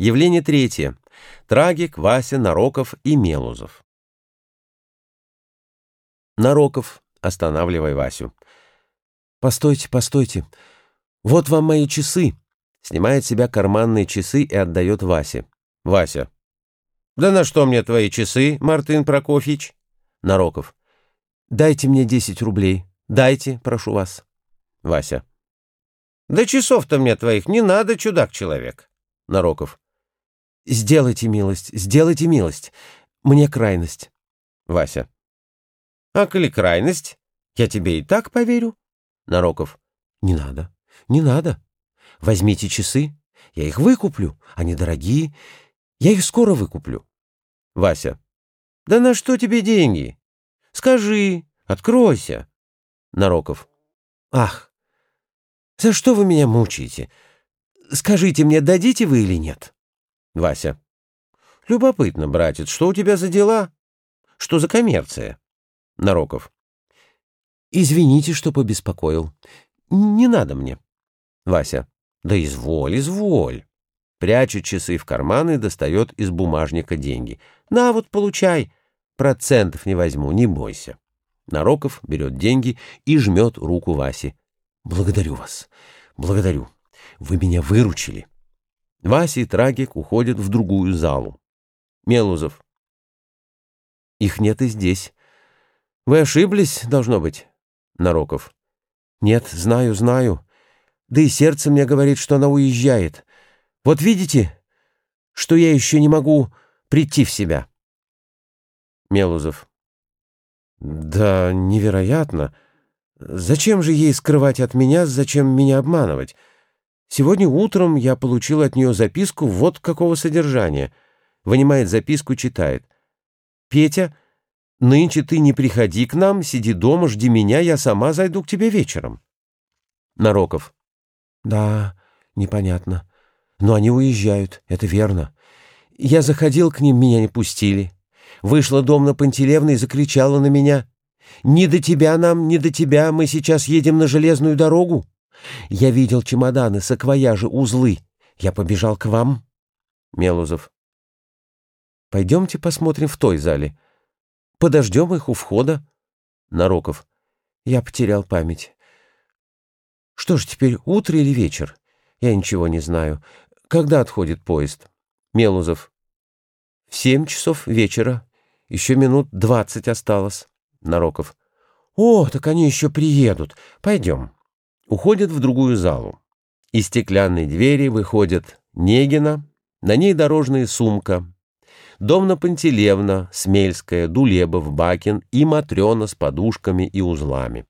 Явление третье. Трагик, Вася, Нароков и Мелузов. Нароков, останавливай Васю. «Постойте, постойте. Вот вам мои часы». Снимает себя карманные часы и отдает Васе. Вася. «Да на что мне твои часы, Мартын Прокофьевич?» Нароков. «Дайте мне десять рублей. Дайте, прошу вас». Вася. «Да часов-то мне твоих не надо, чудак-человек». Нароков. «Сделайте милость, сделайте милость. Мне крайность». Вася. «А коли крайность, я тебе и так поверю». Нароков. «Не надо, не надо. Возьмите часы, я их выкуплю, они дорогие, я их скоро выкуплю». Вася. «Да на что тебе деньги? Скажи, откройся». Нароков. «Ах, за что вы меня мучаете? Скажите мне, дадите вы или нет?» Вася. «Любопытно, братец, что у тебя за дела? Что за коммерция?» Нароков. «Извините, что побеспокоил. Не надо мне». Вася. «Да изволь, изволь». Прячет часы в карман и достает из бумажника деньги. «На вот, получай. Процентов не возьму, не бойся». Нароков берет деньги и жмет руку Васе. «Благодарю вас. Благодарю. Вы меня выручили». Вася и Трагик уходят в другую залу. Мелузов. Их нет и здесь. Вы ошиблись, должно быть. Нароков. Нет, знаю, знаю. Да и сердце мне говорит, что она уезжает. Вот видите, что я еще не могу прийти в себя. Мелузов. Да, невероятно. Зачем же ей скрывать от меня, зачем меня обманывать? Сегодня утром я получил от нее записку вот какого содержания. Вынимает записку, читает. «Петя, нынче ты не приходи к нам, сиди дома, жди меня, я сама зайду к тебе вечером». Нароков. «Да, непонятно. Но они уезжают, это верно. Я заходил к ним, меня не пустили. Вышла дом на Пантелевна и закричала на меня. «Не до тебя нам, не до тебя, мы сейчас едем на железную дорогу». Я видел чемоданы, саквояжи, узлы. Я побежал к вам. Мелузов. Пойдемте посмотрим в той зале. Подождем их у входа. Нароков. Я потерял память. Что ж теперь, утро или вечер? Я ничего не знаю. Когда отходит поезд? Мелузов. В семь часов вечера. Еще минут двадцать осталось. Нароков. О, так они еще приедут. Пойдем уходят в другую залу. Из стеклянной двери выходит Негина, на ней дорожная сумка, Домна Пантелевна, Смельская, Дулебов, Бакин и Матрена с подушками и узлами.